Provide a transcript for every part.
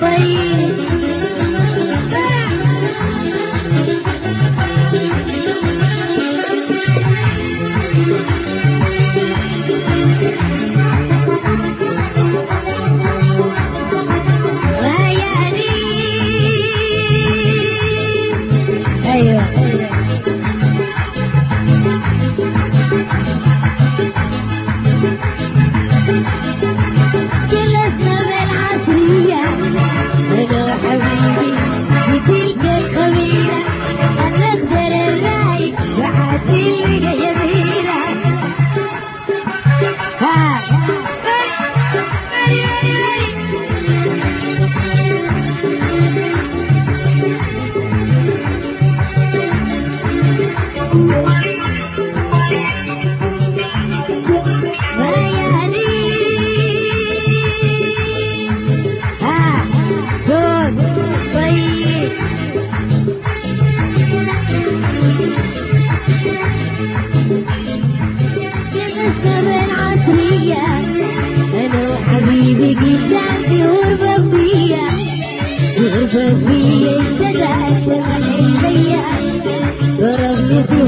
طيب كمان عصرية في غربة فيا غربة فيا ابتدأت تبقى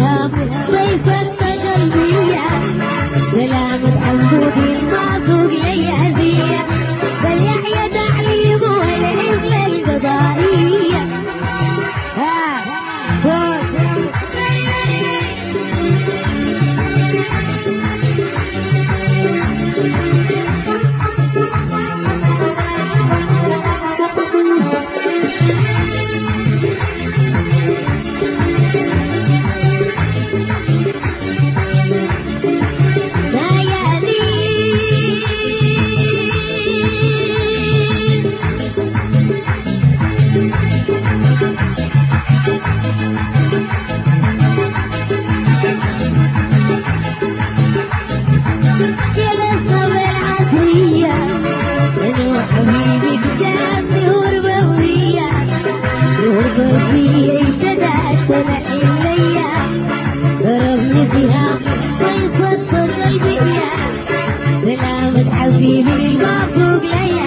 Baby, we got to play.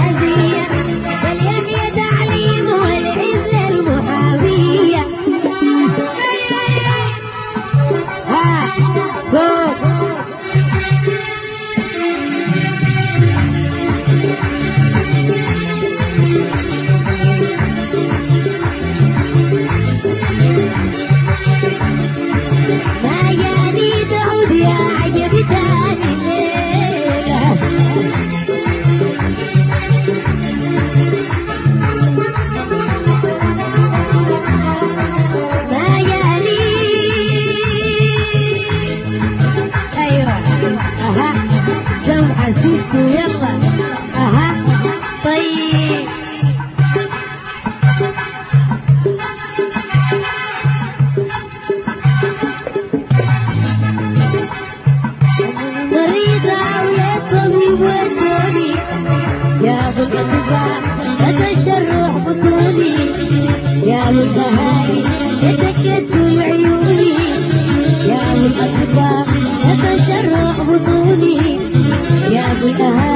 عيوني يا ابو الاصدقاء تتشرق بطوني يا ابو الاهالي